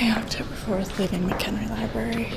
Okay, October 4th, leaving McHenry Library.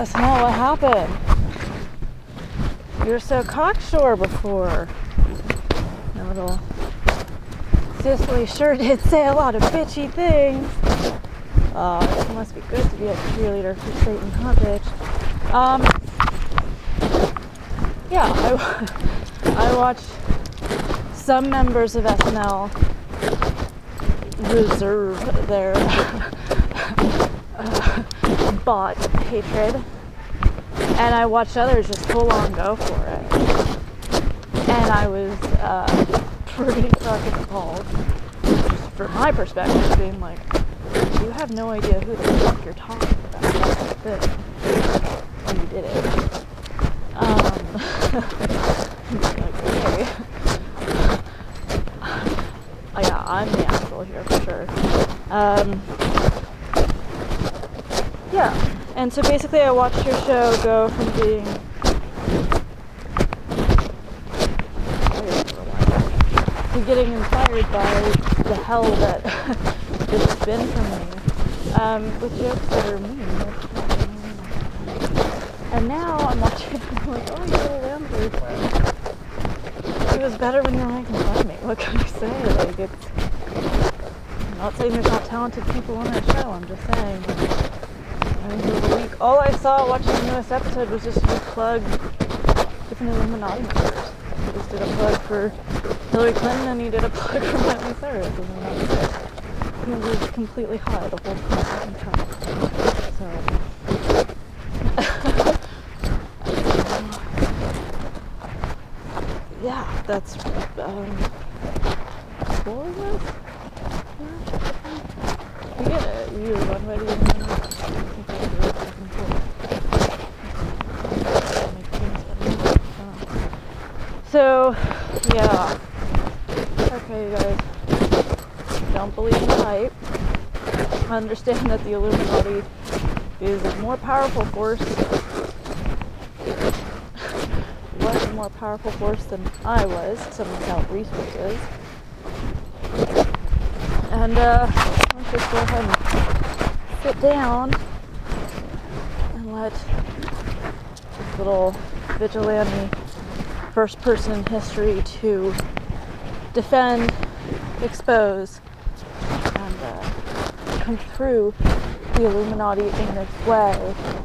That's not what happened. You were so cocksure before. That little Cicely sure did say a lot of bitchy things. Oh, it must be good to be a cheerleader for Satan, huh, bitch? Um, yeah, I, I watched some members of SNL reserve their uh, bought hatred, and I watched others just full on go for it. And I was uh, pretty fucking appalled, just from my perspective, being like, you have no idea who the fuck you're talking about. That's. And you did it. Um, like, okay. Yeah, I'm the asshole here for sure. Um, yeah, and so basically, I watched your show go from being to getting inspired by the hell that it's been for me, um, with jokes that are mean. And now I'm watching it I'm like, oh, you're a Lambert. It was better when you were making fun of me. What can I say? Like, it's. I'm not saying there's not talented people on that show. I'm just saying. Mean, it week. All I saw watching the newest episode was just you plug different Illuminati members. He just did a plug for Hillary Clinton and he did a plug for Miley Cyrus. And that was it. He was completely high the whole time. So. yeah, that's um, what was this? You get it. You were one way to the other. I think I was really back and forth. Make things better. So, yeah. Okay, you guys. Don't believe in the hype. Understand that the Illuminati is a more powerful force. What more powerful force than I was, some without resources. And uh, let's just go ahead and sit down and let this little vigilante first person in history to defend, expose, come through the Illuminati in this way.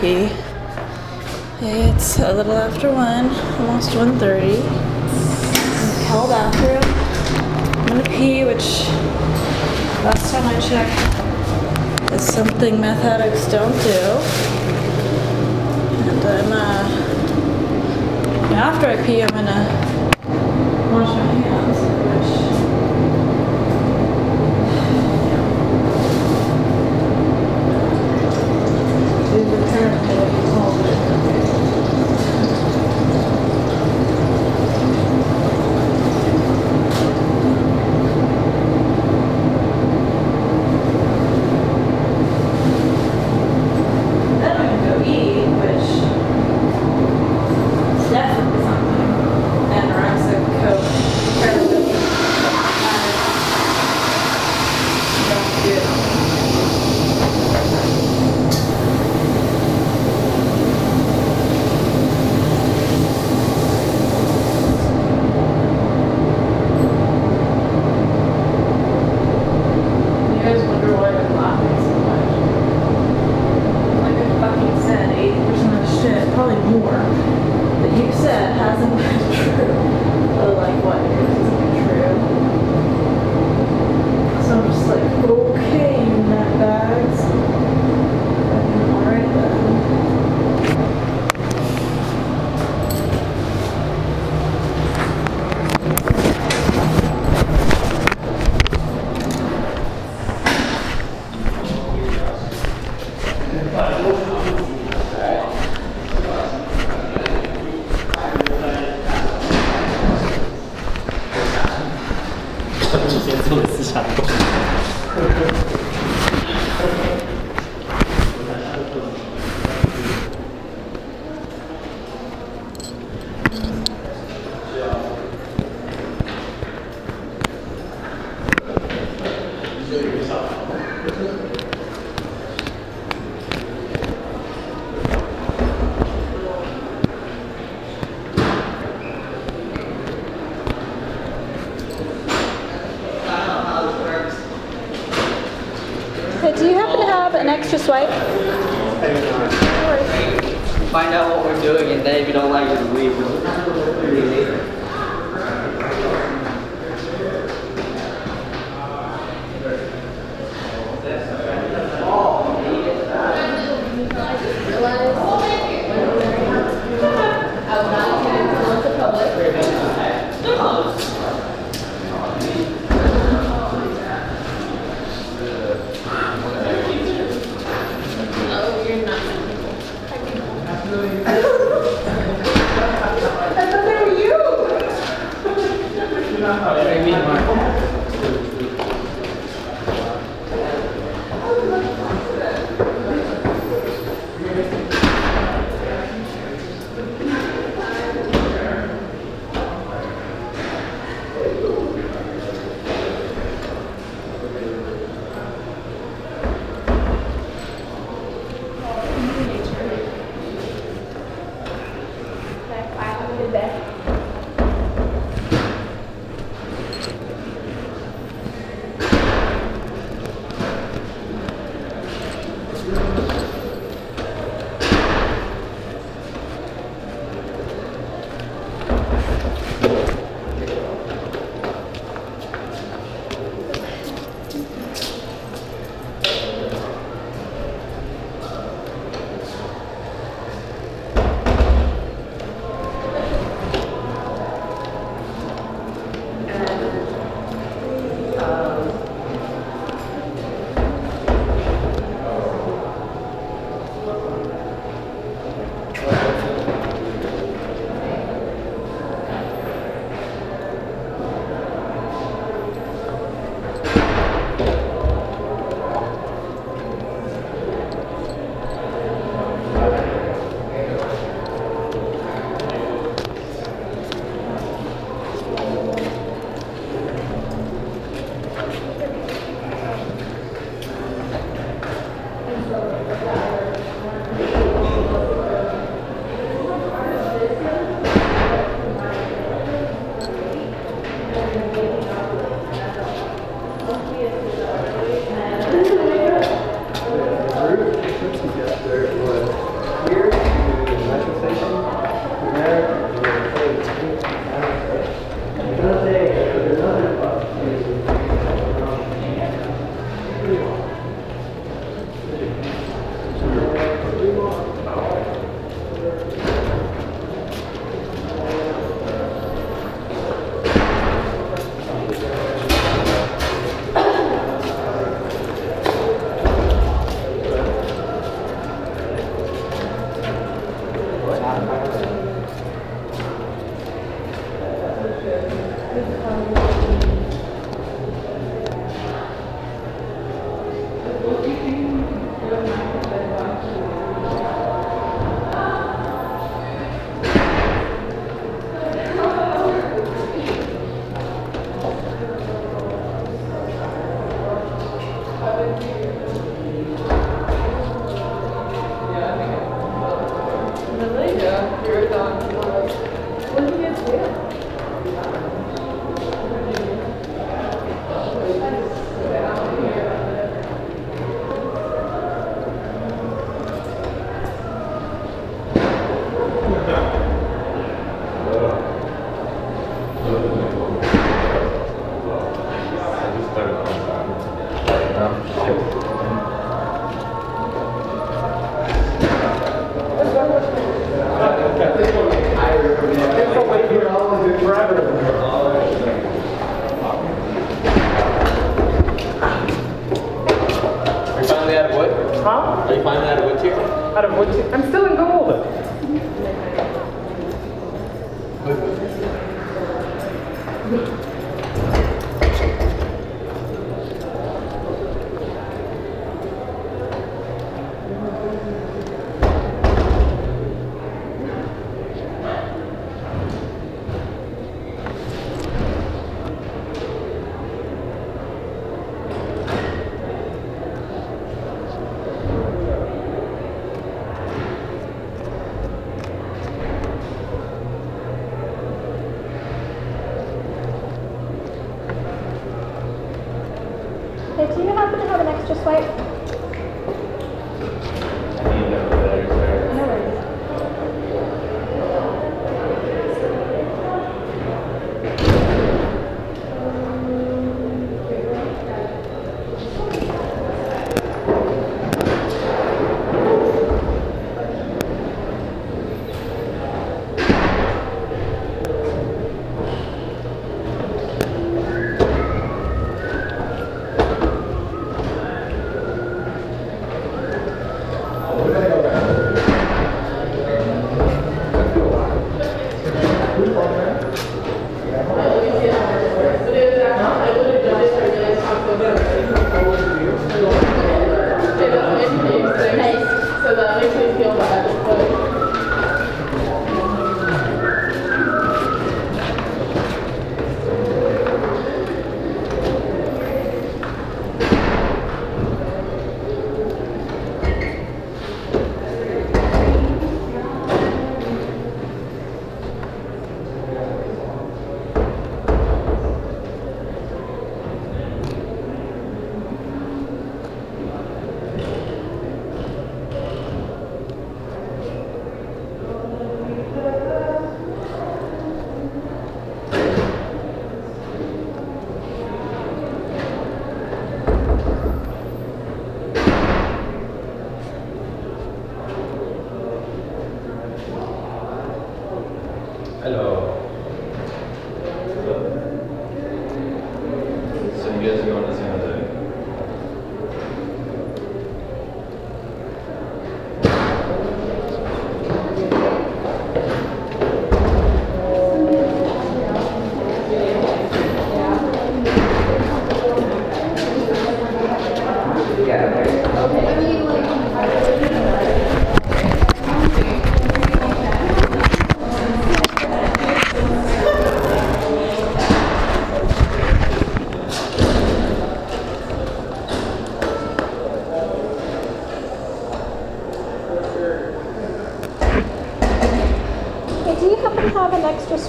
pee. It's a little after one, almost 1.30. Hell bathroom. I'm gonna pee, which last time I checked is something meth addicts don't do. And I'm uh, after I pee, I'm gonna wash my hands.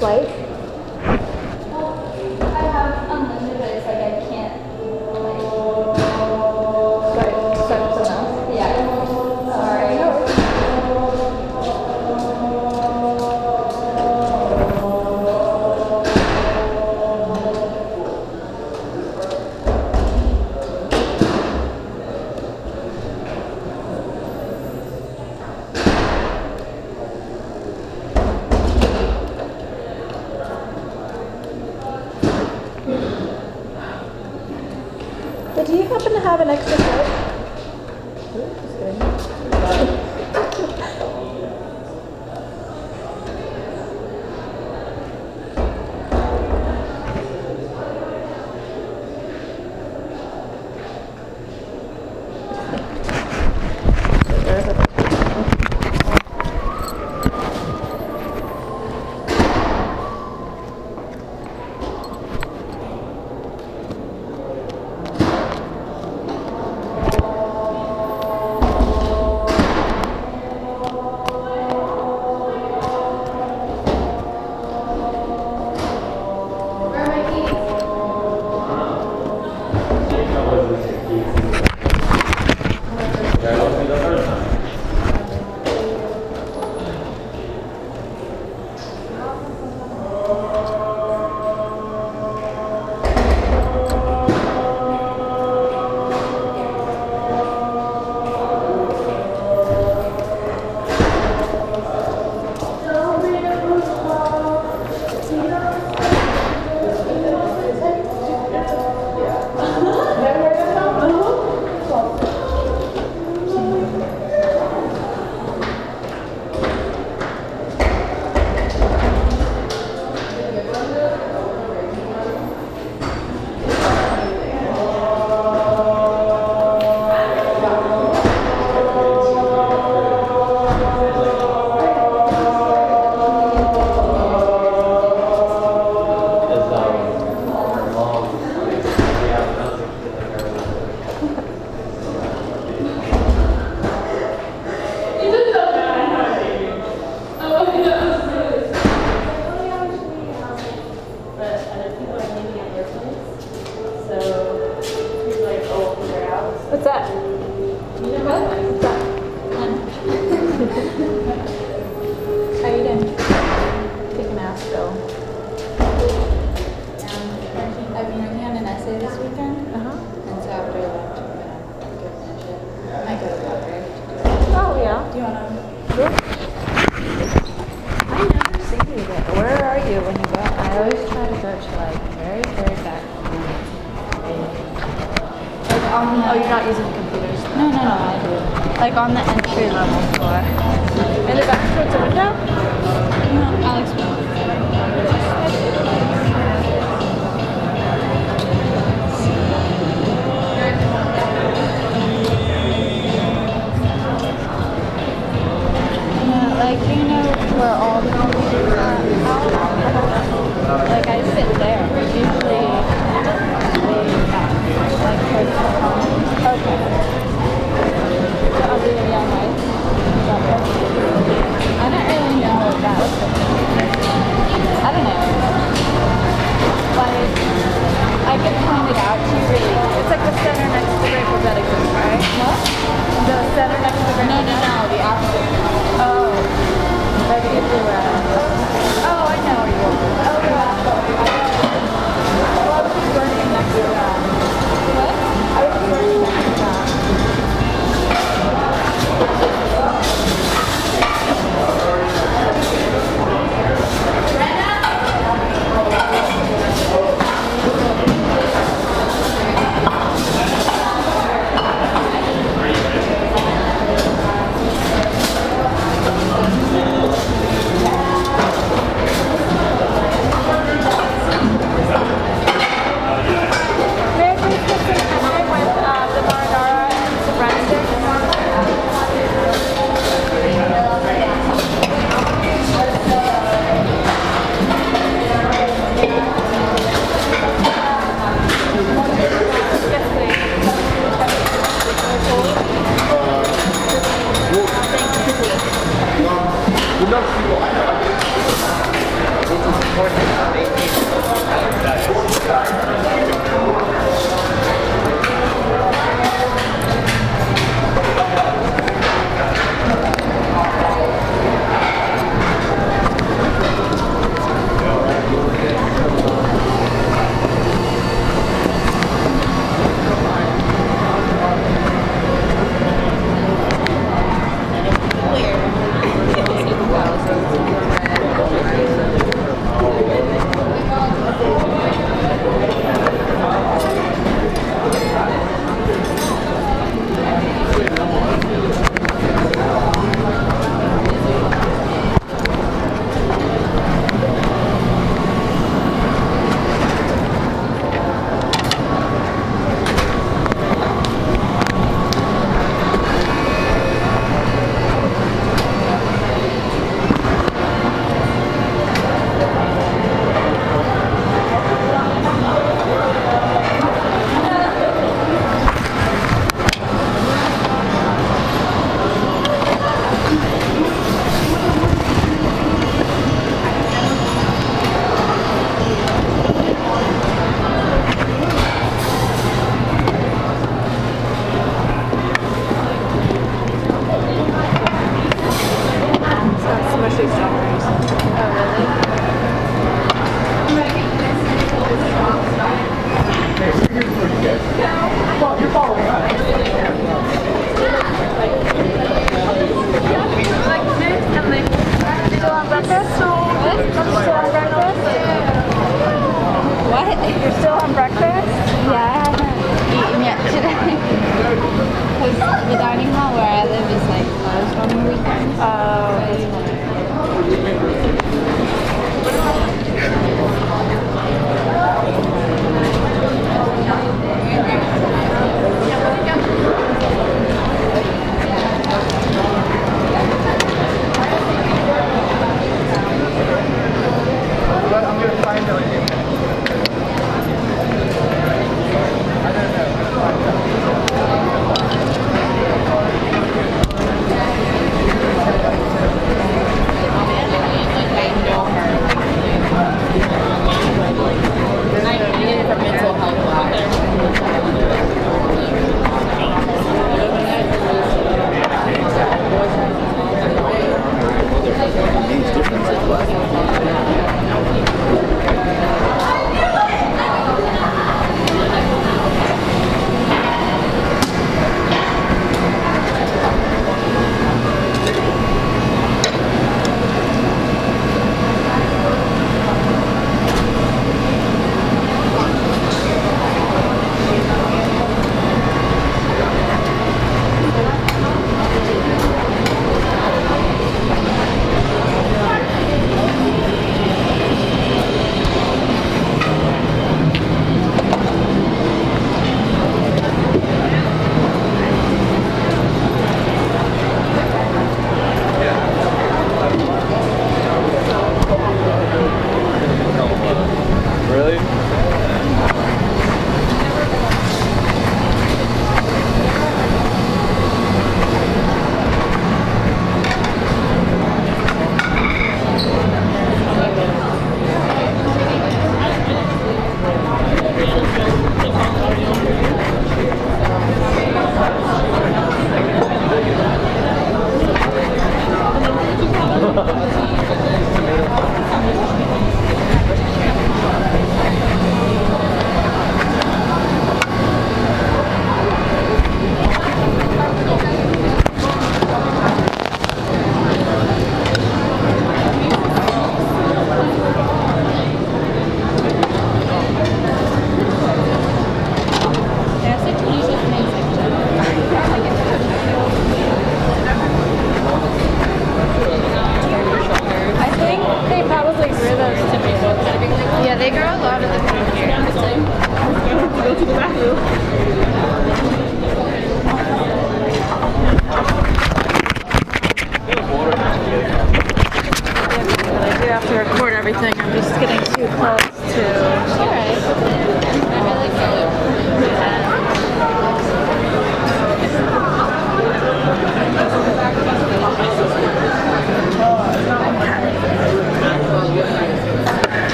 Have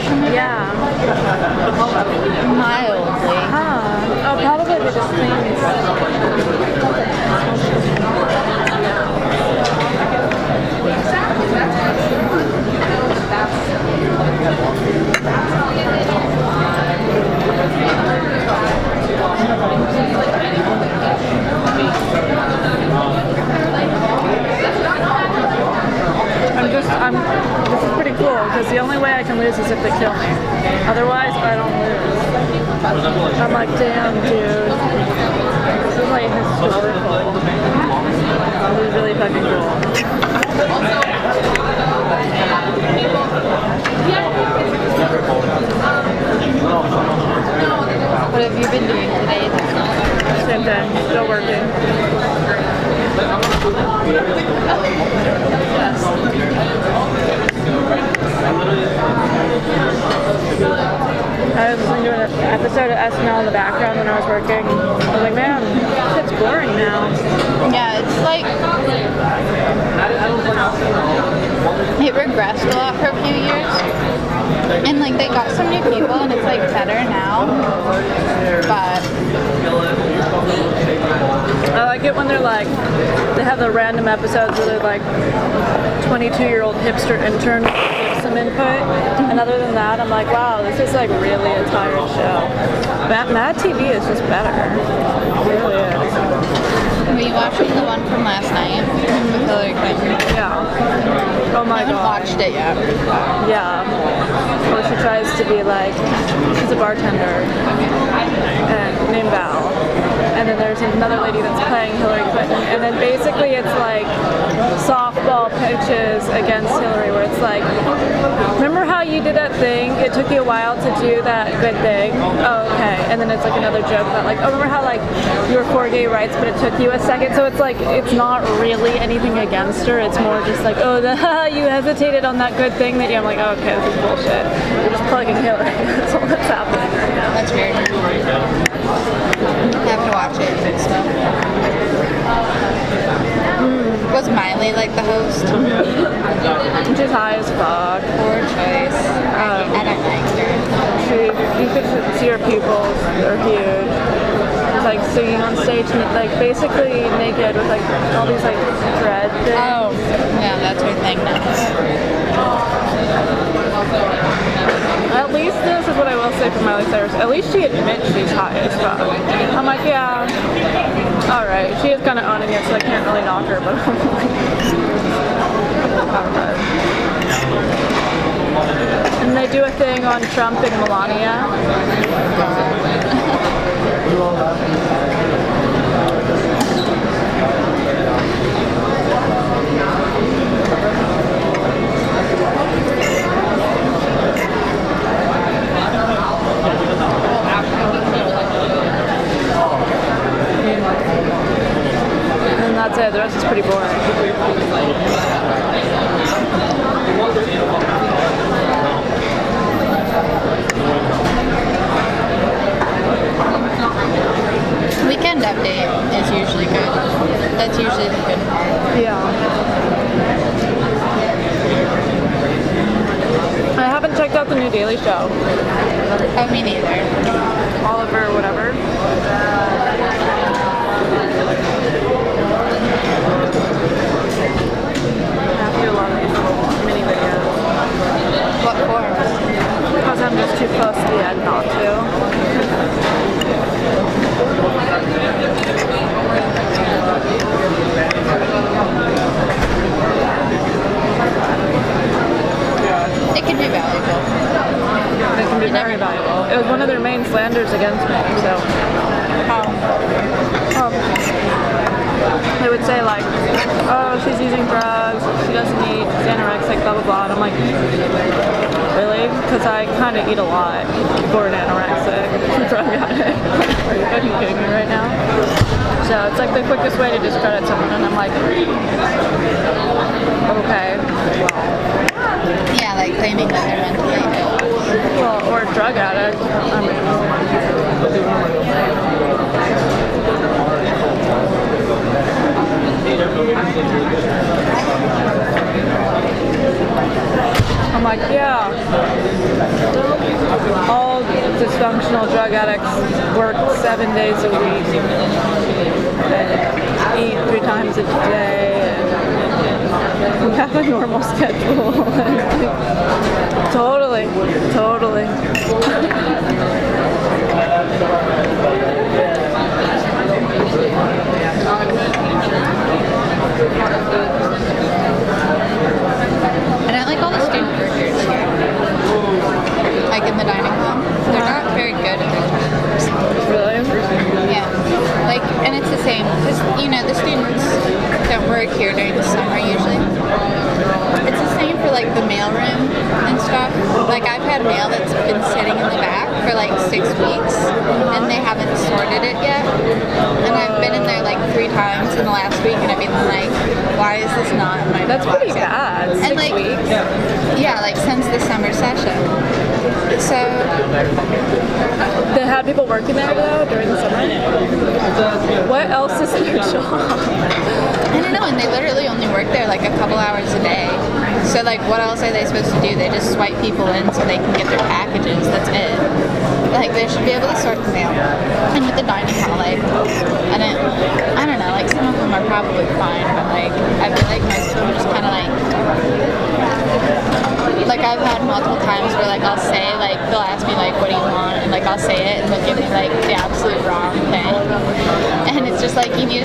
Like nail polish remover? Yeah. Mildly. Huh. Oh, probably cleans. I'm just, I'm, this is pretty cool because the only way I can lose is if they kill me. Otherwise, I don't lose. I'm like, damn, dude. This is like historical. This is really fucking cool. What have you been doing today? Same thing, still working. I'm going to go to the next one. I was listening to an episode of SNL in the background when I was working. I was like, man, it's boring now. Yeah, it's like it regressed a lot for a few years, and like they got some new people, and it's like better now. But I like it when they're like, they have the random episodes where they're like, 22 year old hipster intern some input. And other than that, I'm like, wow, this is like really a tired show. Mad, Mad TV is just better. It really is. were you watching the one from last night with Hillary Clinton? Yeah. Oh my I haven't god. watched it yet. Yeah. Where she tries to be like, she's a bartender and named Val. And then there's another lady that's playing Hillary Clinton. And then basically it's like softball pitches against Hillary where it's like, remember how you did that thing? It took you a while to do that good thing. Oh, okay. And then it's like another joke about like, oh, remember how like you were for gay rights, but it took you a second. So it's like, it's not really anything against her. It's more just like, oh, the you hesitated on that good thing that you. I'm like, oh, okay, this is bullshit. You're just plugging Hillary. That's all that's happening right now. That's weird. Have to watch it. Mm. Was Miley like the host? She's high as fuck. Poor choice. Um, I don't her. She, you could see her pupils are huge. It's like singing on stage, like basically naked with like all these like bread thing. Oh, yeah, that's her thing now. At least this is what I will say for Miley Cyrus. At least she admits she's hot as fuck. I'm like, yeah, all right. She is kind of owning it, so I can't really knock her. But I'm like, and they do a thing on Trump and Melania. said, the rest is pretty boring.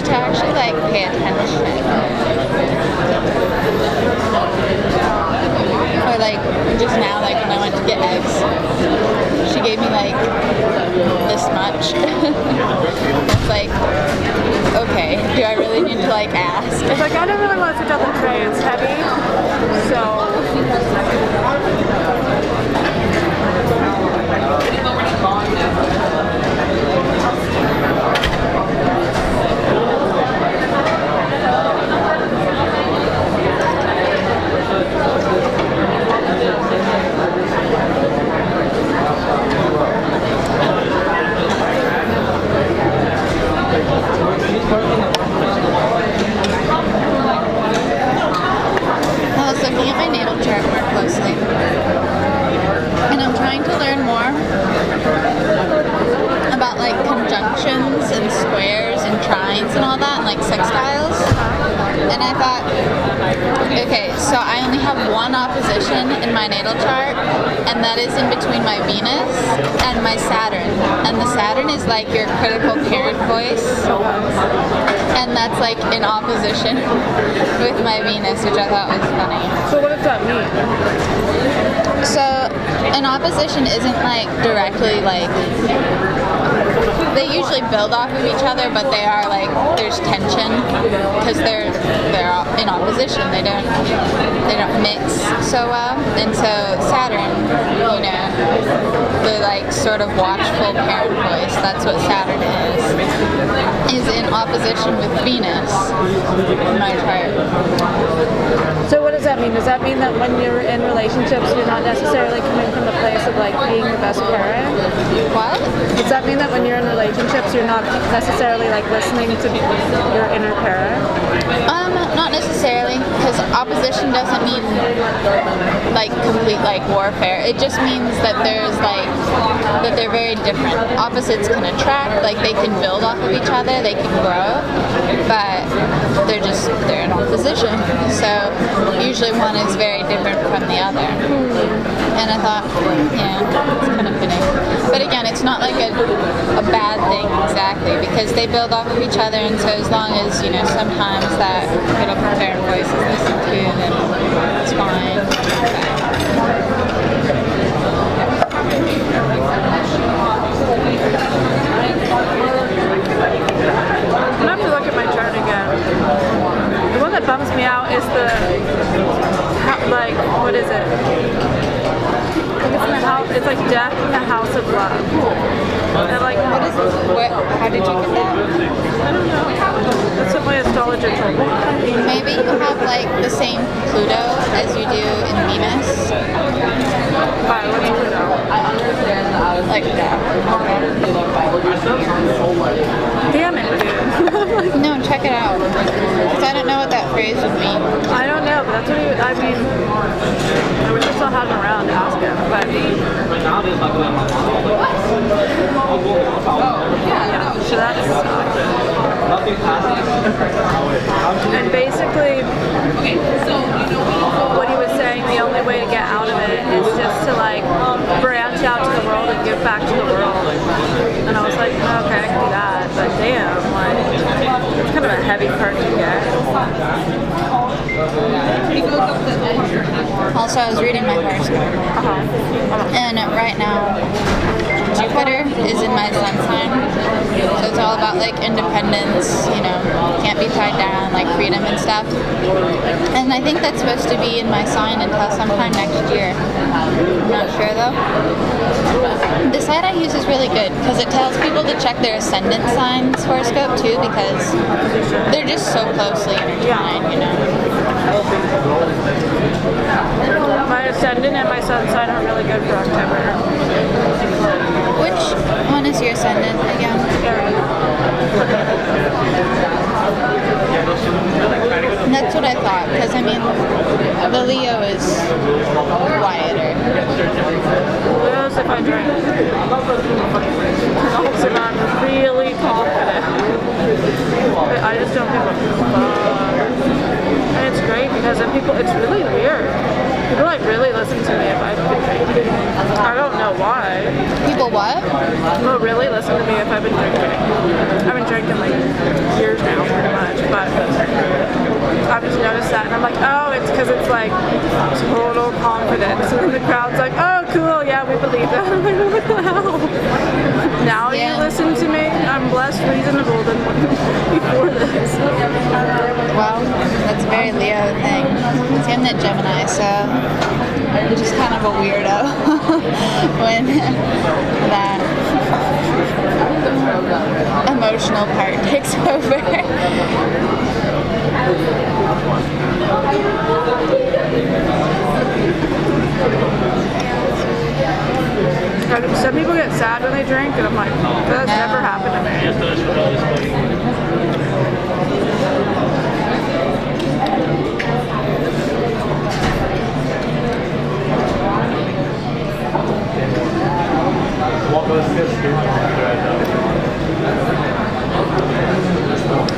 to actually like pay attention. Or like just now like when I went to get eggs she gave me like this much. It's like okay do I really need to like ask? It's like I don't really want to sit the tray it's heavy so. I was looking at my natal chart more closely. And I'm trying to learn more about like conjunctions and squares and trines and all that, and like sextiles. And I thought, okay, so I only have one opposition in my natal chart, and that is in between my Venus and my Saturn. And the Saturn is like your critical parent voice, and that's like in opposition with my Venus, which I thought was funny. So what does that mean? So an opposition isn't like directly like they usually build off of each other, but they are like there's tension because they're they're in opposition. They don't they don't mix so well, and so Saturn, you know, the like sort of watchful parent voice. That's what Saturn is. Is in opposition with Venus in my chart. So what does that mean? Does that mean that when you're in relationships, you're not necessarily coming from the place of like being the best parent? What? Does that mean that when you're in relationships, you're not necessarily like listening to your inner parent? Um, not necessarily, because opposition doesn't mean like complete like warfare. It just means that there's like that they're very different. Opposites can attract, like they can build off of each other, they can grow, but they're just they're in opposition. So usually one is very different from the other. And I thought, yeah, it's kind of fitting. But again, it's not like a, a bad thing exactly because they build off of each other, and so as long as you know sometimes that critical parent voice is listened to, then it's fine. Gonna have to look at my chart again. The one that bums me out is the like what is it? I think it's in the house. It's like death in the house of love. And like What is what? How did you get that? I don't know. That's what my astrologer told me. Maybe you have like the same Pluto as you do in Venus, Why? What's Pluto? like that. Damn it, dude. No, check it out. Because I don't know what that phrase would mean. I don't know, but that's what he. I mean, I wish I still had him around ask him, but yeah. So that's. And basically, what he was saying, the only way to get out of it is just to like branch out to the world and give back to the world. And I was like, okay, I can do that, but damn, like, it's kind of a heavy part to get. Also, I was reading my horoscope, Uh-huh. and right now Jupiter is in my sun sign, so it's all about like independence. You know, can't be tied down, like freedom and stuff. And I think that's supposed to be in my sign until sometime next year. I'm not sure though. The site I use is really good because it tells people to check their ascendant signs horoscope too because they're just so closely intertwined. You know. My ascendant and my sun sign are really good for October. Which one is your ascendant again? That's what I thought, because I mean, the Leo is quieter. Leo's if I drink. Also, I'm really confident. But I just don't give a fuck. And it's great because then people, it's really weird. People like really listen to me if I've been drinking. I don't know why. People what? People really listen to me if I've been drinking. I've been drinking like years now, pretty much. But I've just noticed that, and I'm like, oh, it's because it's like total confidence, and then the crowd's like, oh, cool, yeah, we believe that. What the hell? Now Yeah. you listen to me. I'm less reasonable than before this. Well, that's a very Leo thing. See, I'm not Gemini, so I'm just kind of a weirdo when that emotional part takes over. Some people get sad when they drink, and I'm like, that's never happened to me.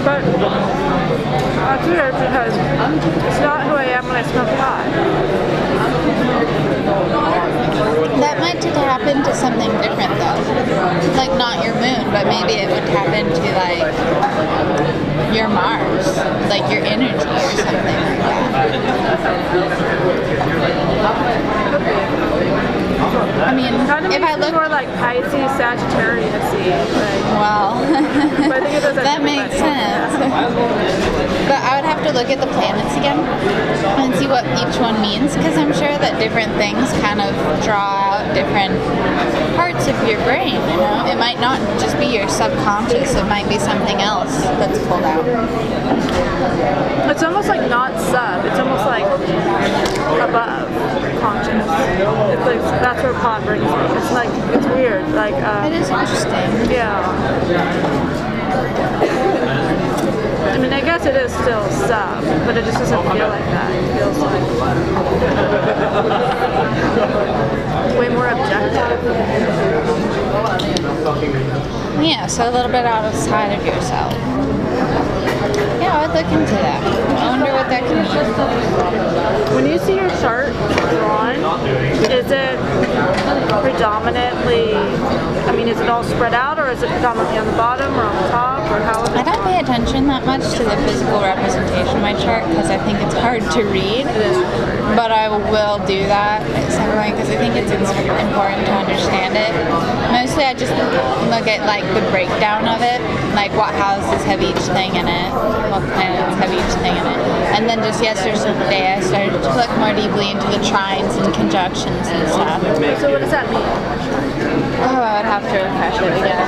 But uh, that's weird because it's not who I am when I smoke pot. That might happen to something different though. Like not your moon, but maybe it would happen to like your Mars, like your energy or something like that. I mean, if I look, more like Pisces, Sagittarius, like, well, But I think it that makes sense. But I would have to look at the planets again and see what each one means because I'm sure that different things kind of draw out different parts of your brain. You know, it might not just be your subconscious; it might be something else that's pulled out. it's almost like not sub. It's almost like above It's like that's where pot brings me. It's like it's weird. Like uh, It is interesting. yeah. I mean, I guess it is still sub, but it just doesn't feel like that. It feels like way more objective. Yeah, so a little bit outside of yourself. I would look into that. I wonder what that can mean. When you see your chart drawn, is it predominantly, I mean, is it all spread out or is it predominantly on the bottom or on the top or how is I don't pay attention that much to the physical representation of my chart because I think it's hard to read. But I will do that at some point because I think it's important to understand it. Mostly I just look at like the breakdown of it, like what houses have each thing in it, what planets have each thing in it. And then just yesterday I started to look more deeply into the trines and conjunctions and stuff. So what does that mean? Oh, I would have to refresh it again.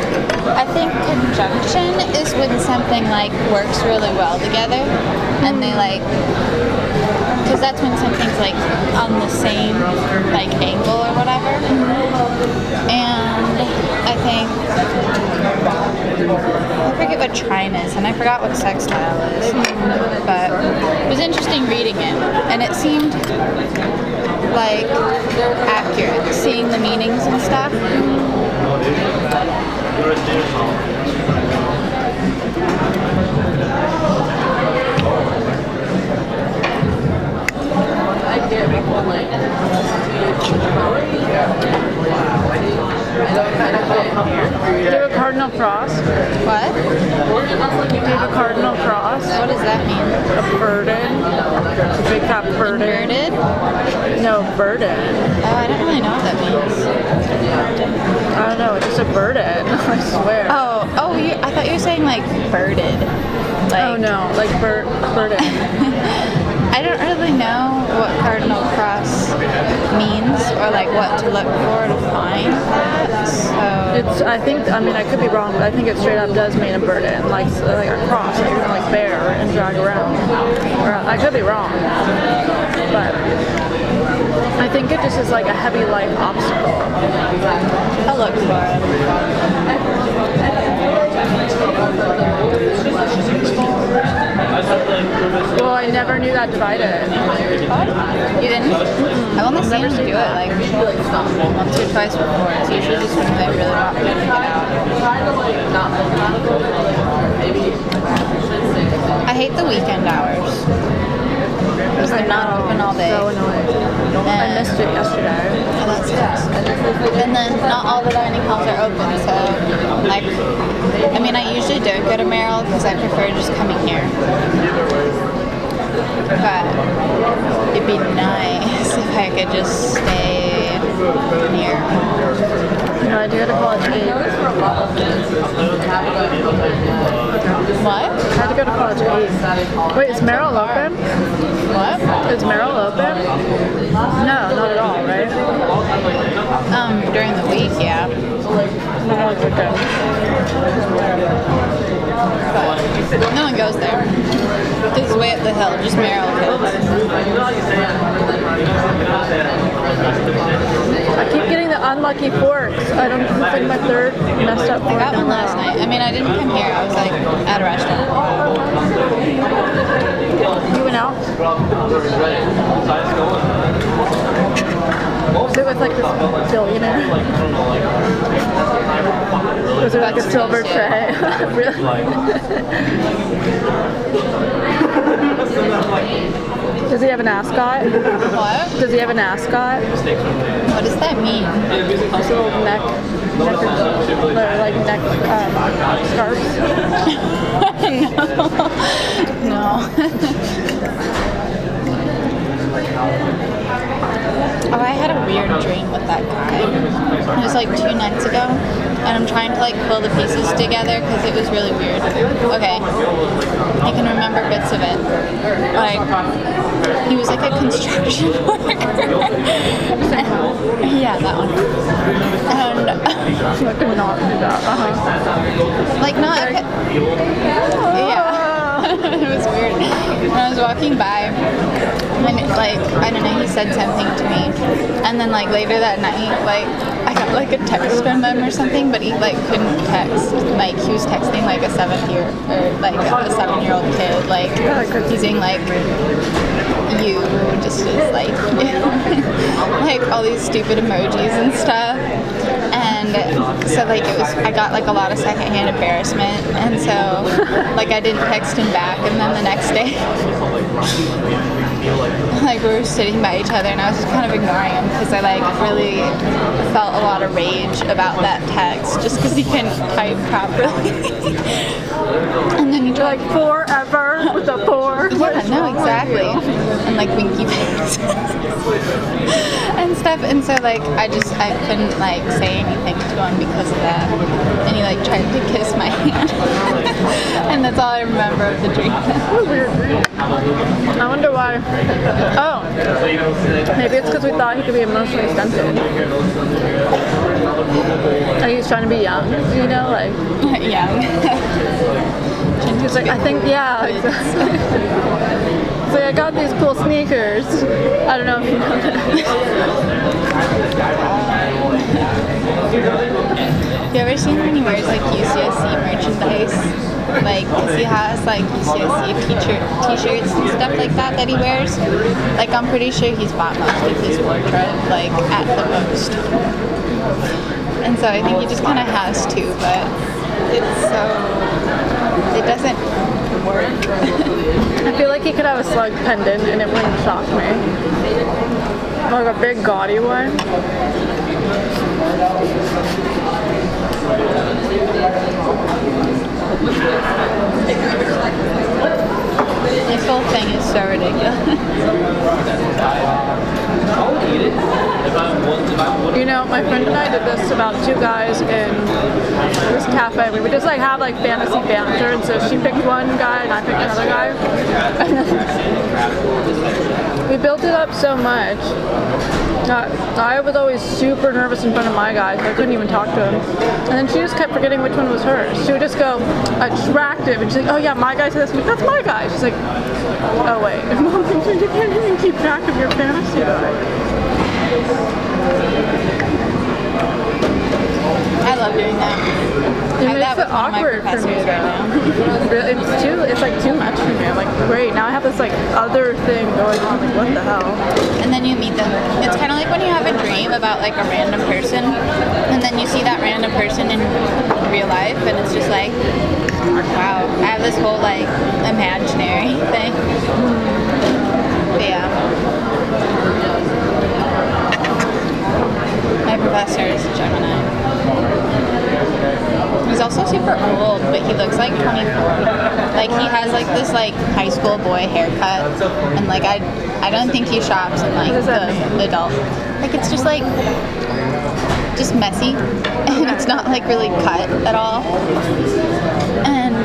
I think conjunction is when something like works really well together and they like because that's when something's like on the same like angle or whatever. And I think I forget what trine is and I forgot what sextile is but it was interesting reading it and it seemed like accurate seeing the meanings and stuff I get people like I don't kind of Do you have a cardinal cross? what Do you have a cardinal cross? what does that mean A burden? A big fat burden? Inverted? No, burden. Oh, I don't really know what that means. I don't know, it's just a burden. I swear. Oh, oh, you, I thought you were saying like birded. Like, Oh no, like bur- burden. I don't really know what cardinal cross means or like what to look for to find that. So It's. I think. I mean, I could be wrong, but I think it straight up does mean a burden, like like a cross that you're gonna like bear and drag around. Or I could be wrong, but I think it just is like a heavy life obstacle. I'll look for it. Well, I never knew that divided. You didn't? I've only seen him do it like once or twice before. It's usually just when they really want me to get out. try to like not look at it, or maybe I hate the weekend hours. Because they're not open all day. So annoying. I missed it yesterday. Oh, that sucks. And then not all the dining halls are open, so like, I mean, I usually don't go to Merrill because I prefer just coming here. Either way. But it'd be nice if I could just stay. No, I do go to college eight. What? I had to go to college eight. Wait, is Merrill open? What? Is Merrill open? No, not at all, right? Um, during the week, yeah. don't like Wicca. No one goes there. This is way up the hill, just Merrill kids. I keep getting the unlucky forks. I don't. It's like my third messed up I got one last night. I mean, I didn't come here. I was like at a restaurant. You went out. Was it with like this billionaire? Was it like a silver tray? really? Does he have an ascot? What? Does he have an ascot? What does that mean? Just little neck, neck or like neck um, scarves. no. Oh, I had a weird dream with that guy. It was like two nights ago, and I'm trying to like pull the pieces together because it was really weird. Okay, I can remember bits of it. Like he was like a construction worker. yeah, that one. And not. Uh-huh. like not. Yeah. it was weird. When I was walking by, and it, like I don't know, he said something to me, and then like later that night, like I got like a text from him or something, but he like couldn't text. Like he was texting like a seventh year or like a seven year old kid, like using like you just as like like all these stupid emojis and stuff. And so like it was I got like a lot of secondhand embarrassment and so like I didn't text him back and then the next day like we were sitting by each other and I was just kind of ignoring him because I like really felt a lot of rage about that text just because he couldn't type properly. and then he You're like forever with a four. yeah, no, exactly. And like winky face and stuff. And so like I just I couldn't like say anything to him because of that. And he like tried to kiss my hand. and that's all I remember of the dream. I wonder why. Oh, maybe it's because we thought he could be emotionally sensitive. Like he's trying to be young, you know, like young. he's like, I think, yeah. so It's I got these cool sneakers. I don't know if you know that. You ever seen when he wears like UCSC merchandise? Like, 'cause he has like UCSC t-shirt, t-shirts and stuff like that that he wears. Like, I'm pretty sure he's bought most of his wardrobe, like at the most. And so I think he just kind of has to, but it's so it doesn't work. I feel like he could have a slug pendant and it wouldn't shock me. Like a big gaudy one. This whole thing is so ridiculous. You know, my friend and I did this about two guys in this cafe. We would just like have like fantasy banter, and so she picked one guy and I picked another guy. We built it up so much that I was always super nervous in front of my guys. I couldn't even talk to him. And then she just kept forgetting which one was hers. She would just go attractive, and she's like, "Oh yeah, my guy said this." That's my guy. She's like, "Oh wait, you can't even keep track of your fantasy guy." I love doing that. It I makes that it with one of my awkward for me professors right now. though. It's too, it's like too much for me. I'm like, great, now I have this like other thing going on. Like, what the hell? and then you meet them. It's kind of like when you have a dream about like a random person, and then you see that random person in real life, and it's just like, wow, I have this whole like imaginary thing. But yeah. My professor is a Gemini. He's also super old, but he looks like 24. Like he has like this like high school boy haircut, and like I, I don't think he shops in like the, the adult. Like it's just like, just messy, and it's not like really cut at all. And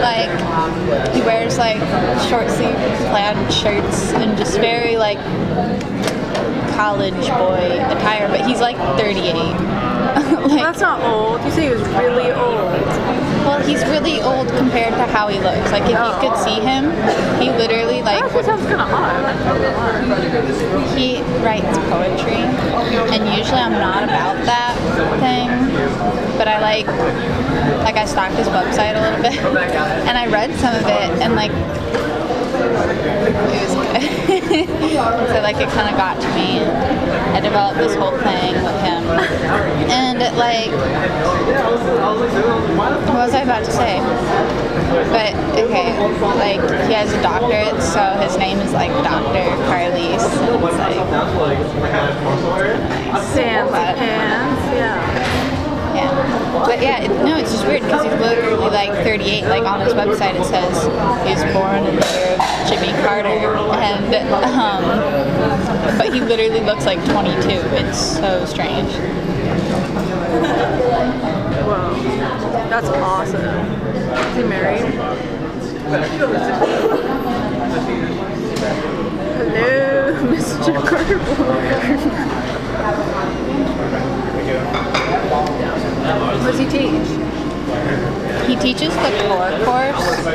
like he wears like short sleeve plaid shirts and just very like college boy attire, but he's like 38. like, That's not old. You say he was really old. well, he's really old compared to how he looks. Like if you could oh. see him, he literally like That sounds kind of hot. he writes poetry, and usually I'm not about that thing, but I like like I stalked his website a little bit, and I read some of it, and like it was. so like it kind of got to me, and I developed this whole thing with him, and it, like what was I about to say? But okay, like he has a doctorate, so his name is like Doctor Carlis, and it's like nice. Pants. Yeah. yeah. But yeah, it, no, it's just weird because he's literally like 38. Like on his website, it says he was born in the year of Jimmy Carter, and um, but he literally looks like 22. It's so strange. Whoa. That's awesome. Is he married? Hello, Mr. Carter. what does he teach? He teaches the core course,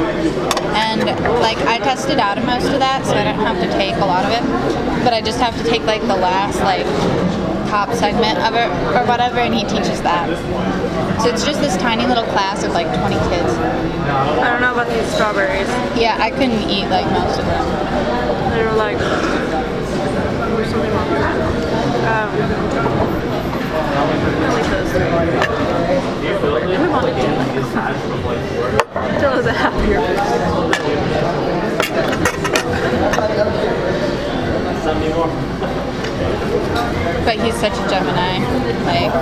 and like I tested out of most of that, so I don't have to take a lot of it. But I just have to take like the last like top segment of it or whatever, and he teaches that. So it's just this tiny little class of like 20 kids. I don't know about these strawberries. Yeah, I couldn't eat like most of them. They were like, there's something wrong. Um, I like those. We want to do has a But he's such a Gemini, like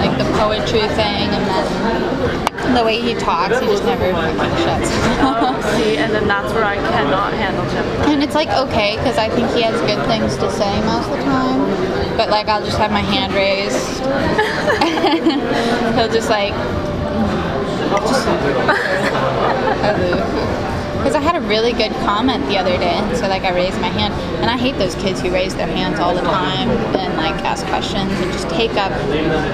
like the poetry thing, and then the way he talks, he just never fucking shuts up. Oh, see, and then that's where I cannot handle him. And it's like okay, because I think he has good things to say most of the time. But like I'll just have my hand raised. He'll just like just uh, because I had a really good comment the other day, so like I raised my hand, and I hate those kids who raise their hands all the time and like ask questions and just take up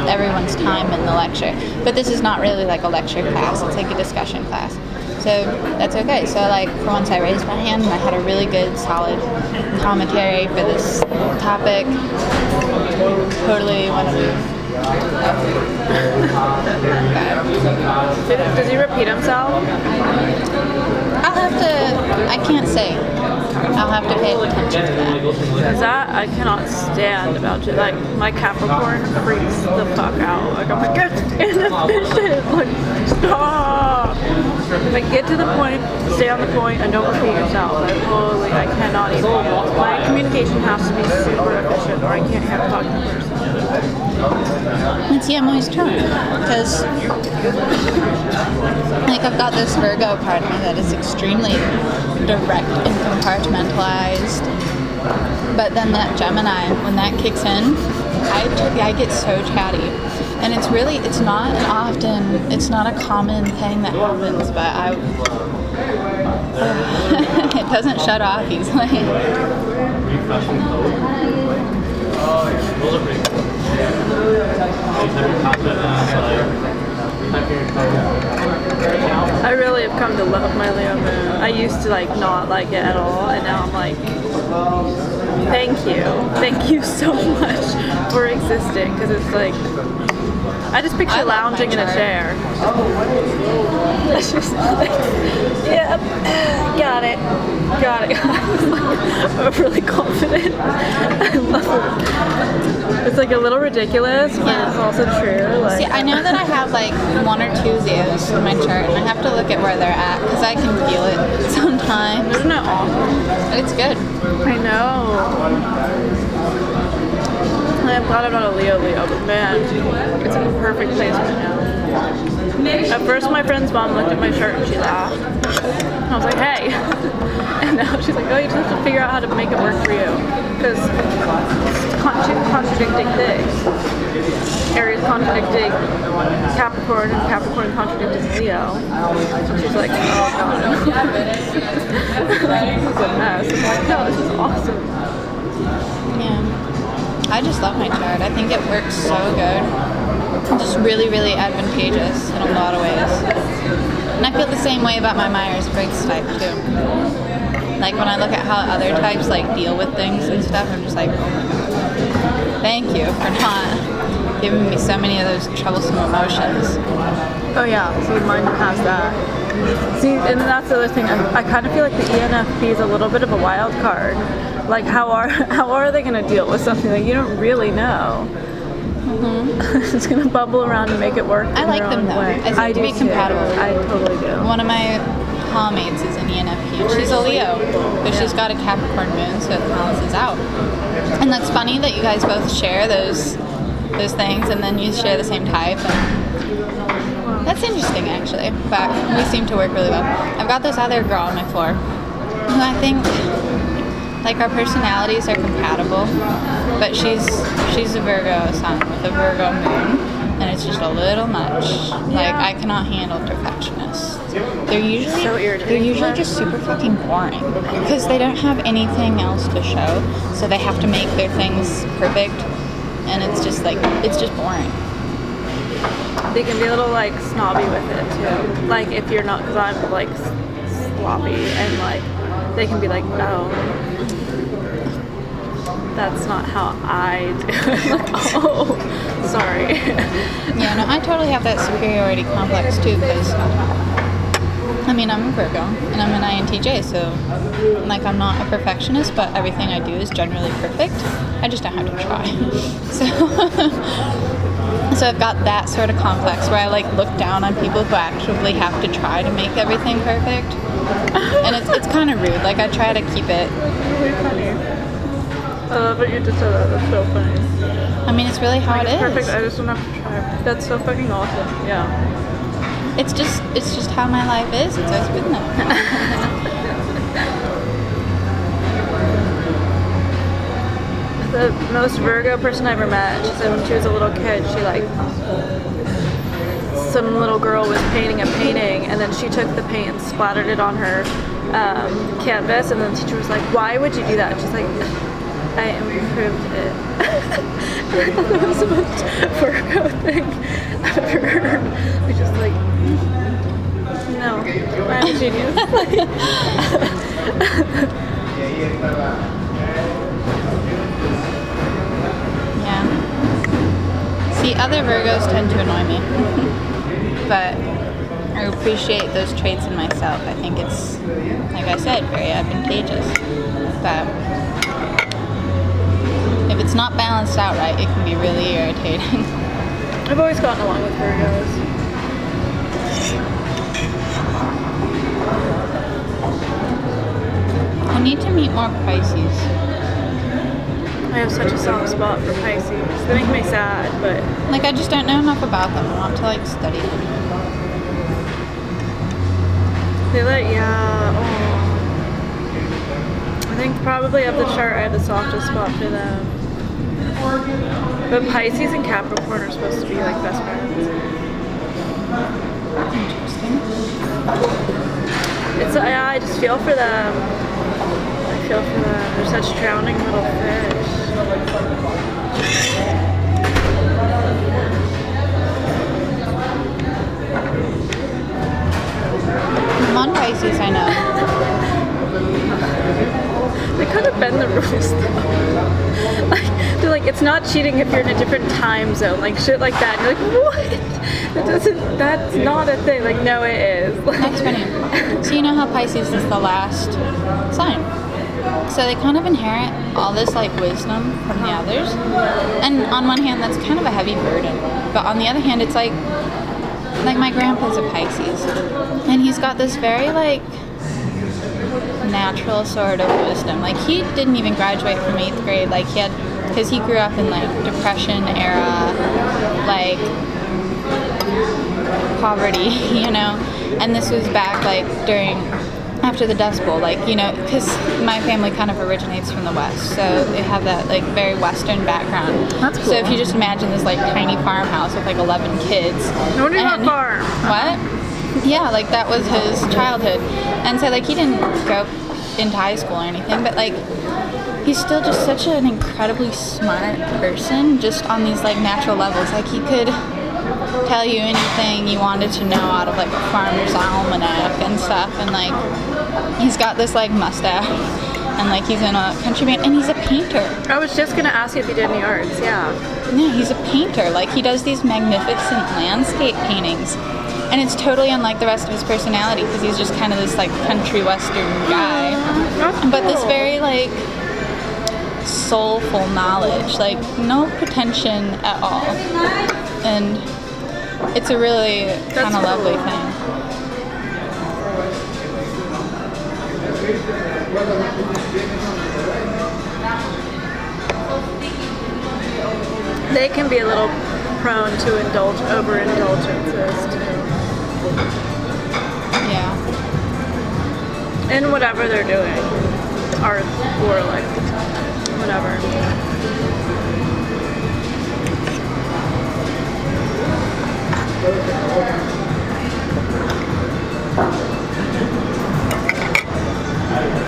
everyone's time in the lecture. But this is not really like a lecture class; it's like a discussion class. So that's okay. So like for once I raised my hand and I had a really good solid commentary for this topic. Totally to move. Does he repeat himself? I'll have to. I can't say. I'll have to pay attention to that. Because that I cannot stand about you. Like my Capricorn freaks the fuck out. Like I'm like, get inefficient. Like stop. Like get to the point, stay on the point, and don't repeat yourself. Like holy, I cannot even. My communication has to be super efficient, or I can't have talk to person. I'm always trying because, like, I've got this Virgo part of me that is extremely direct and compartmentalized. But then that Gemini, when that kicks in, I, I get so chatty. And it's really, it's not often, it's not a common thing that happens, but I, it doesn't shut off easily. I really have come to love my Leo moon. I used to like not like it at all, and now I'm like, thank you, thank you so much for existing, because it's like, I just picture I lounging in a chair. It's just like, yep, got it, got it. I'm really confident. I love it. It's like a little ridiculous, but Yeah. it's also true. Like, See, I know that I have like one or two Leos in my chart, and I have to look at where they're at because I can feel it sometimes. isn't it awful? It's good. I know. I'm glad I'm not a Leo Leo, but man, the perfect place right now. At first, my friend's mom looked at my shirt and she laughed. I was like, hey. And now she's like, oh, you just have to figure out how to make it work for you. Because contradicting things. Aries contradicting Capricorn and Capricorn contradicting Leo. And she's like, oh, God. this is a mess. I'm like, no, this is awesome. Yeah. I just love my chart. I think it works so good. Just really, really advantageous in a lot of ways. And I feel the same way about my Myers Briggs type too. Like when I look at how other types like deal with things and stuff, I'm just like, oh my god. Thank you for not giving me so many of those troublesome emotions. Oh yeah, so mine has that. See, and that's the other thing. I, I kind of feel like the ENFP is a little bit of a wild card. Like, how are how are they going to deal with something that you don't really know? it's going to bubble around and make it work. Mm-hmm. I like them, though. way. I seem to do be too. compatible. I totally do. One of my hallmates is an ENFP. and She's a Leo, but she's got a Capricorn moon, so it balances out. And that's funny that you guys both share those those things, and then you share the same type. And that's interesting, actually. But we seem to work really well. I've got this other girl on my floor who I think like our personalities are compatible, but she's she's a Virgo sun with a Virgo moon, and it's just a little much. Like I cannot handle perfectionists. They're usually So they're usually just super fucking boring because they don't have anything else to show, so they have to make their things perfect, and it's just like it's just boring. They can be a little like snobby with it too. Like if you're not, because I'm like sloppy and like they can be like, no, that's not how I do. like, oh, sorry. Yeah, no, I totally have that superiority complex too because I mean I'm a Virgo and I'm an INTJ, so like I'm not a perfectionist, but everything I do is generally perfect. I just don't have to try. So, so I've got that sort of complex where I like look down on people who actually have to try to make everything perfect, and it's it's kind of rude. Like I try to keep it. I love what you just said that. That's so funny. I mean, it's really how it is. Perfect. I just don't have to try. That's so fucking awesome. Yeah. It's just it's just how my life is. It's always been that. The most Virgo person I ever met. She said when she was a little kid, she like some little girl was painting a painting, and then she took the paint and splattered it on her um, canvas, and then the teacher was like, "Why would you do that?" She's like, "I improved it." That was the most Virgo thing I've ever heard. We just like, no, I'm a genius. Yeah. See, other Virgos tend to annoy me. but I appreciate those traits in myself. I think it's, like I said, very advantageous. But it's not balanced out right, it can be really irritating. I've always gotten along with Virgos. I need to meet more Pisces. I have such a soft spot for Pisces. They make me sad, but Like, I just don't know enough about them. I want to, like, study them. they let yeah. Oh. I think probably of the chart, I have the softest spot for them. But Pisces and Capricorn are supposed to be like best friends. Interesting. It's I, I just feel for them. I feel for them. They're such drowning little fish. I'm on Pisces, I know. They could have been the rules. Like they're like, it's not cheating if you're in a different time zone, like shit like that. And you're like, what? That doesn't. That's not a thing. Like, no, it is. That's funny. So you know how Pisces is the last sign. So they kind of inherit all this like wisdom from the others. And on one hand that's kind of a heavy burden. But on the other hand it's like like my grandpa's a Pisces. And he's got this very like natural sort of wisdom. Like he didn't even graduate from eighth grade. Like he had because he grew up in like depression era, like poverty, you know. And this was back like during after the Dust Bowl, like you know, because my family kind of originates from the West, so they have that like very Western background. That's cool. So if you just imagine this like tiny farmhouse with like 11 kids. No, you're not and- far. What? Yeah, like that was his childhood, and so like he didn't go into high school or anything, but like he's still just such an incredibly smart person, just on these like natural levels. Like he could tell you anything you wanted to know out of like a farmer's almanac and stuff, and like he's got this like mustache, and like he's in a country band, and he's a painter. I was just gonna ask you if you did any arts. Yeah. Yeah, he's a painter. Like he does these magnificent landscape paintings. And it's totally unlike the rest of his personality because he's just kind of this like country western guy. But this very like soulful knowledge, like no pretension at all. And it's a really kind of lovely thing. They can be a little prone to indulge overindulgences too. Yeah. In whatever they're doing. Art or like whatever. What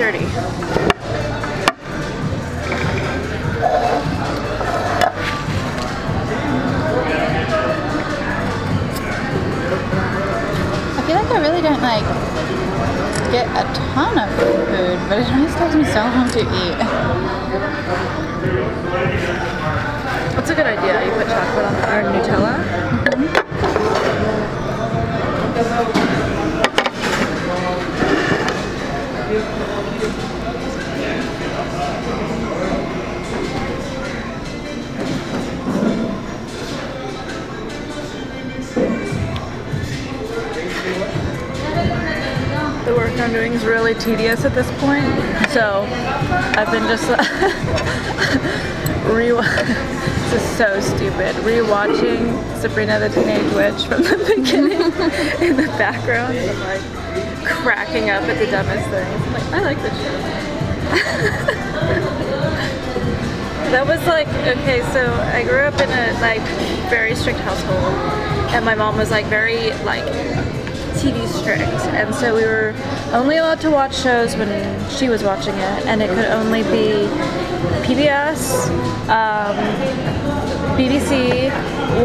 3.30. like get a ton of food, but it always takes me so long to eat. At this point, so I've been just re. this is so stupid. Rewatching Sabrina the Teenage Witch from the beginning in the background, and I'm like cracking up at the dumbest things. I'm like, I like show. That was like okay, so I grew up in a like very strict household, and my mom was like very like TV strict, and so we were only allowed to watch shows when she was watching it, and it could only be PBS, um, BBC,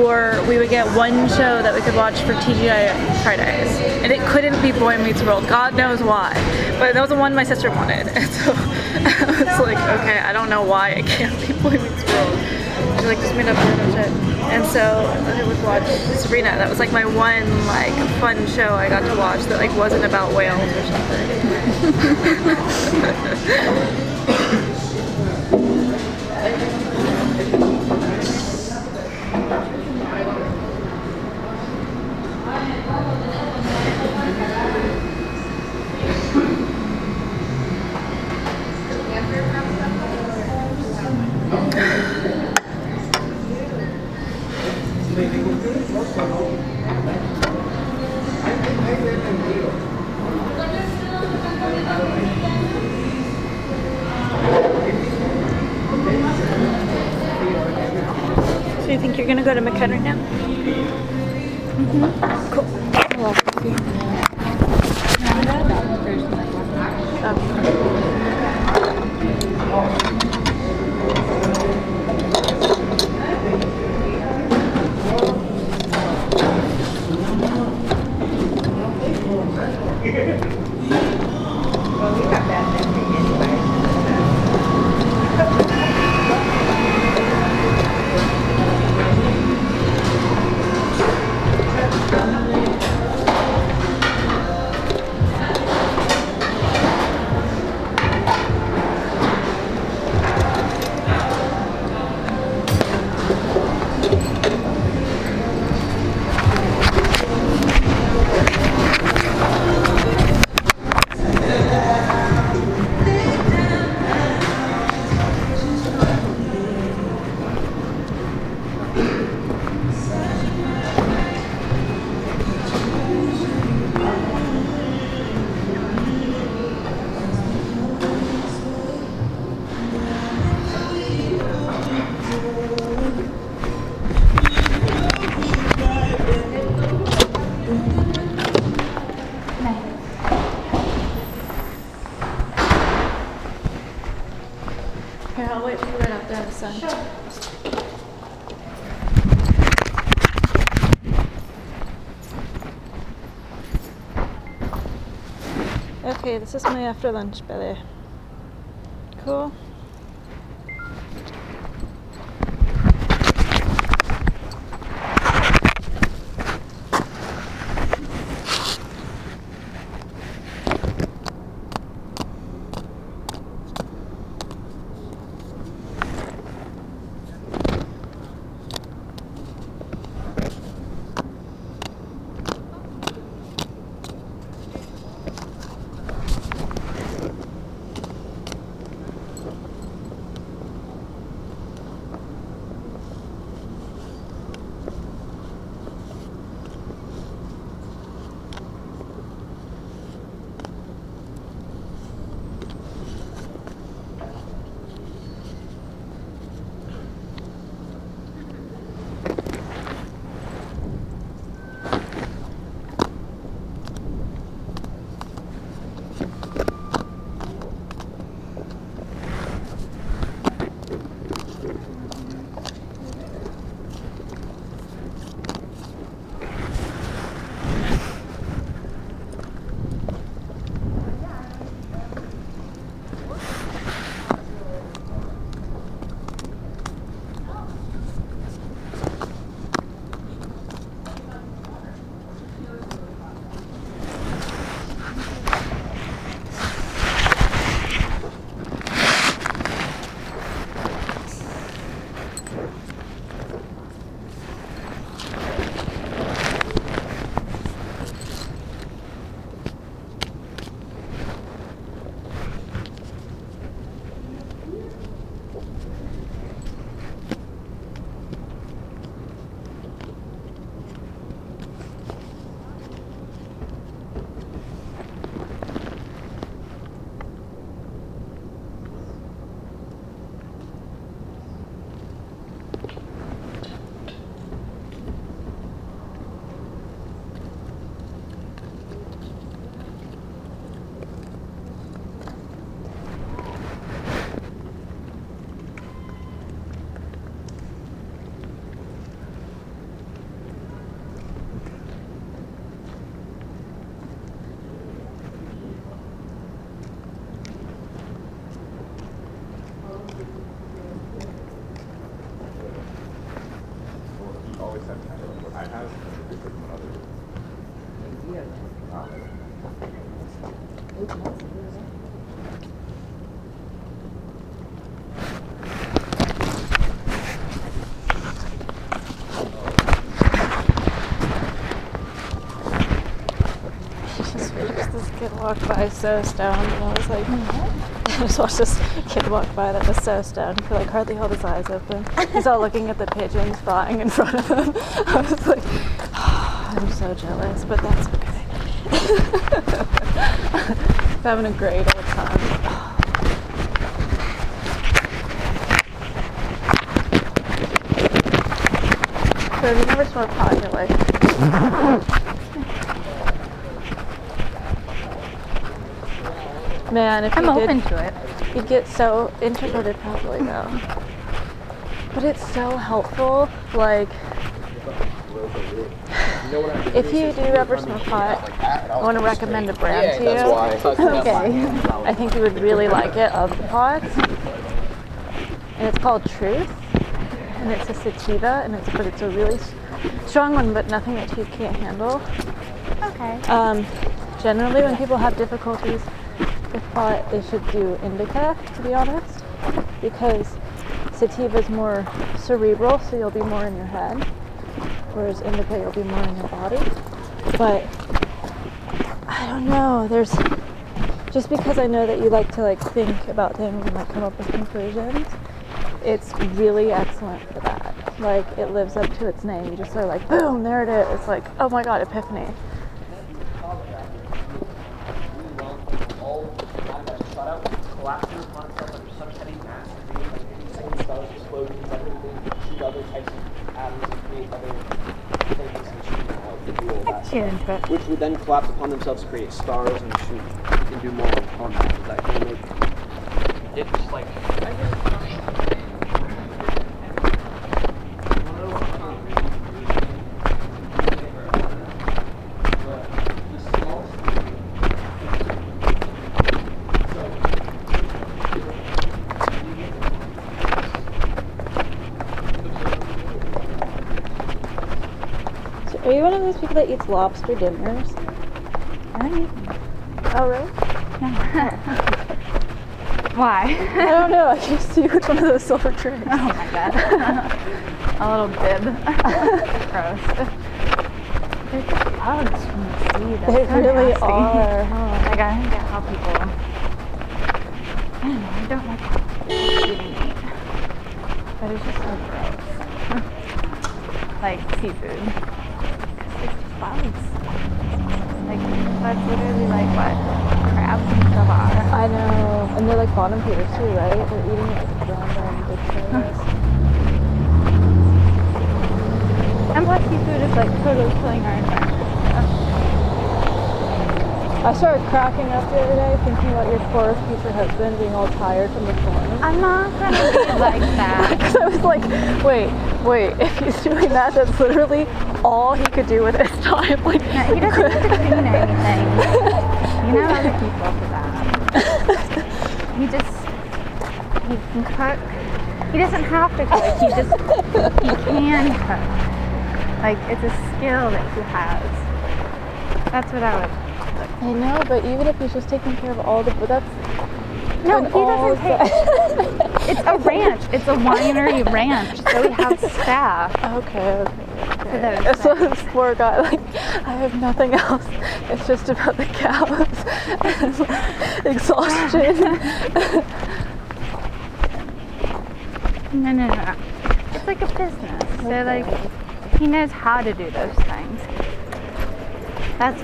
or we would get one show that we could watch for TGI Fridays, and it couldn't be Boy Meets World. God knows why, but that was the one my sister wanted, and so I was like, okay, I don't know why it can't be Boy Meets World. She like just made up random shit, and so I would watch Sabrina. That was like my one like fun show I got to watch that like wasn't about whales or something. you're gonna go to McHenry now? Here, I'll wait for you right out there in the sun. Okay, this is my after lunch belly. By so stoned, and I was like, I just watched this kid walk by that was so stoned. He like hardly held his eyes open. He's all looking at the pigeons flying in front of him. I was like, I'm so jealous, but that's okay. Having a great old time. So never smoked pot in your life? Man, if I'm you open did, to it. you get so introverted probably though. But it's so helpful. Like, if you do ever smoke pot, I want to recommend a brand to you. Okay. I think you would really like it of the pods. And it's called Truth. And it's a sativa, and it's but it's a really strong one, but nothing that you can't handle. Okay. Um, generally, when people have difficulties pot, they should do indica, to be honest, because sativa is more cerebral, so you'll be more in your head, whereas indica, you'll be more in your body. But I don't know. There's just because I know that you like to like think about things and like come up with conclusions. It's really excellent for that. Like it lives up to its name. You just are like, boom, there it is. It's like, oh my god, epiphany. Collapsing upon itself under such heavy mass and create like insane stars, explosions, everything, shoot other types of atoms and create other things and shoot out and do all that Get which would then collapse upon themselves, to create stars and shoot and do more on that. That kind of make it just like those people that eats lobster dinners? I don't eat them. Oh, really? Why? I don't know. I just see which one of those silver trays. Oh my god. A little bib. Gross. They're just bugs from the sea. They So really nasty. are, oh, huh? Like, I don't get how people. I don't know. I don't like eating meat. But it's just so gross. like seafood. 'Cause it's just bugs. Like, that's literally like what crabs and stuff are. I know. And they're like bottom feeders too, right? They're eating it like random big trays. And plus seafood is like totally killing our environment. I started cracking up the other day thinking about your poor future husband being all tired from the storm. I'm not gonna be like that. Because I was like, wait, wait, if he's doing that, that's literally all he could do with his time. Like, No, he doesn't need to clean anything. You know other people for that. He just he can cook. He doesn't have to cook. He just he can cook. Like it's a skill that he has. That's what I would. I know, but even if he's just taking care of all the, but that's No, he doesn't take. It's a ranch. It's a winery ranch. So we have staff. Okay, okay, For those So this poor guy, like, I have nothing else. It's just about the cows and exhaustion. No, no, no, no. It's like a business. So like he knows how to do those things. That's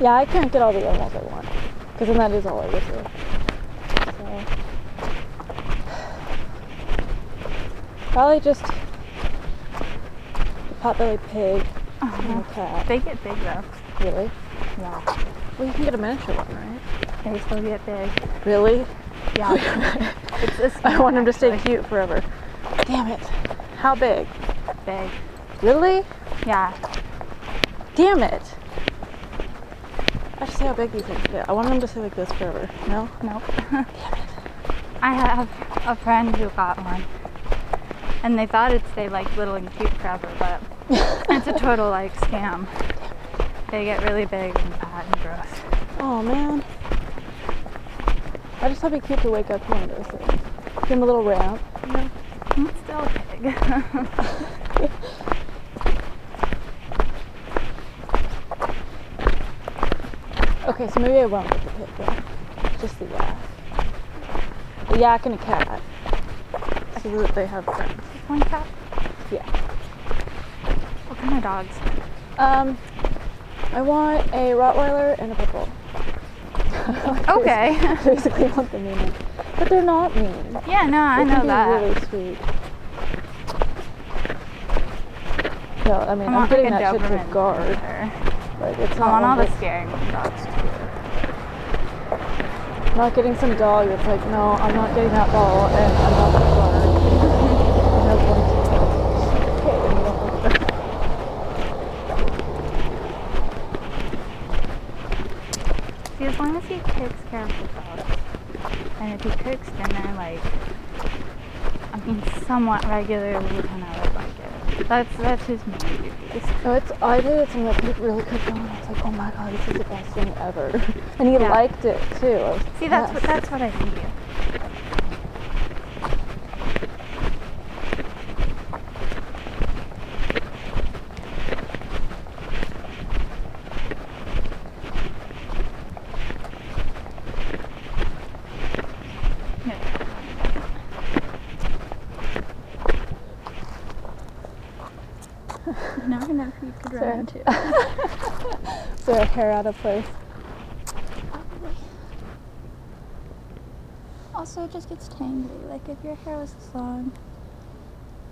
yeah, I can't get all the animals I want. Because then that is all I would do. So. Probably just a potbelly pig and a uh-huh. cat. they get big though. Really? Yeah. Well, you can get a miniature one, right? They still get big. Really? Yeah. it's I want him to stay cute forever. Damn it. How big? big. Really? Yeah. Damn it. See how big these things get. I want them to stay like this forever. No? Nope. I have a friend who got one. And they thought it'd stay like little and cute forever, but it's a total like scam. They get really big and fat and gross. Oh man. I just thought it'd be cute to wake up one of those things. Give him a little ramp. You know? It's still a Okay, so maybe I won't get the pig then. Just the yak. The yak and a cat. So that they have friends. one cat. Yeah. What kind of dogs? Um, I want a Rottweiler and a pit bull. Okay. Basically, want the mean ones. But they're not mean. yeah, no, I They know can be that. really sweet. No, I mean, I I'm want getting like a that shit Doberman. to guard. Terrier. Like, it's I not want all the that's- scary dogs too. Not getting some dog that's like, no, I'm not getting that ball, and I'm not gonna guard. And has one tail. Okay, then you don't want that. See, as long as he takes care of the dogs, and if he cooks dinner like, I mean, somewhat regularly, then I would like it. That's that's his main. No, it's I did it and like it really cooked on. I was like, oh my god, this is the best thing ever. And he Yeah. liked it too. I was See, that's what yes. that's what I need. Now I know who you could run into. Is there a hair out of place? Also, it just gets tangly. Like if your hair was this long,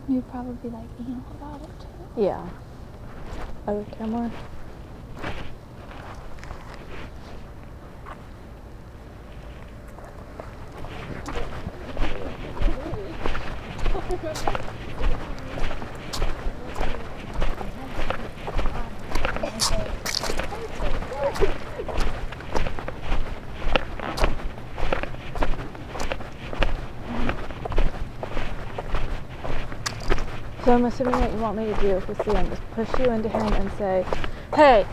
you'd probably be like anal about it too. Yeah. I would care more. Assuming what you want me to do with CM is push you into him and say, hey,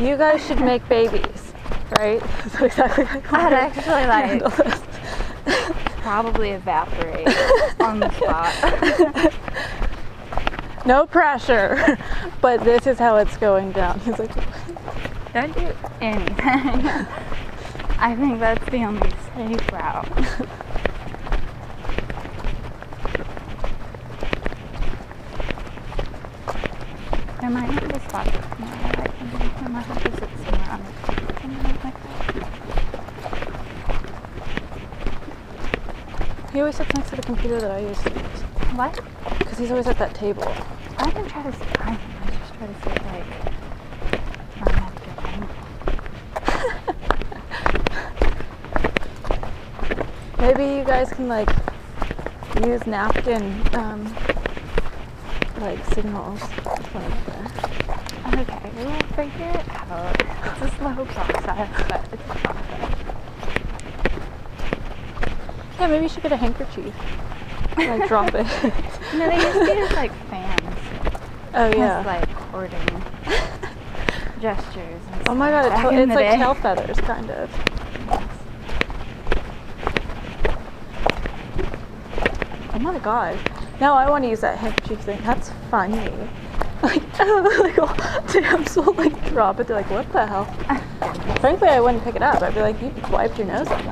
you guys should make babies, right? That's exactly want I'd actually like probably evaporate on the spot. No pressure, but this is how it's going down. He's like, Don't do anything. I think that's the only safe route. There might not be spots somewhere I like them. I might have to sit somewhere on it. Something like that. he always sits next to the computer that I use. What? Because he's always at that table. I didn't try to him. I just try to sit like where I'm at a good angle. Maybe you guys can like use napkin um, like signals. Whatever. Okay, we'll figure it out. It's a slow process, but it's a process. Yeah, maybe you should get a handkerchief. Like drop it. Know, they used to use like fans oh yeah. like courting gestures. And oh my god, stuff it's, it's like day. tail feathers, kind of. Oh my god. Now I want to use that handkerchief thing. That's funny. Like, like oh, damn, so like drop it. They're like, what the hell? Frankly, I wouldn't pick it up. I'd be like, you wiped your nose on that.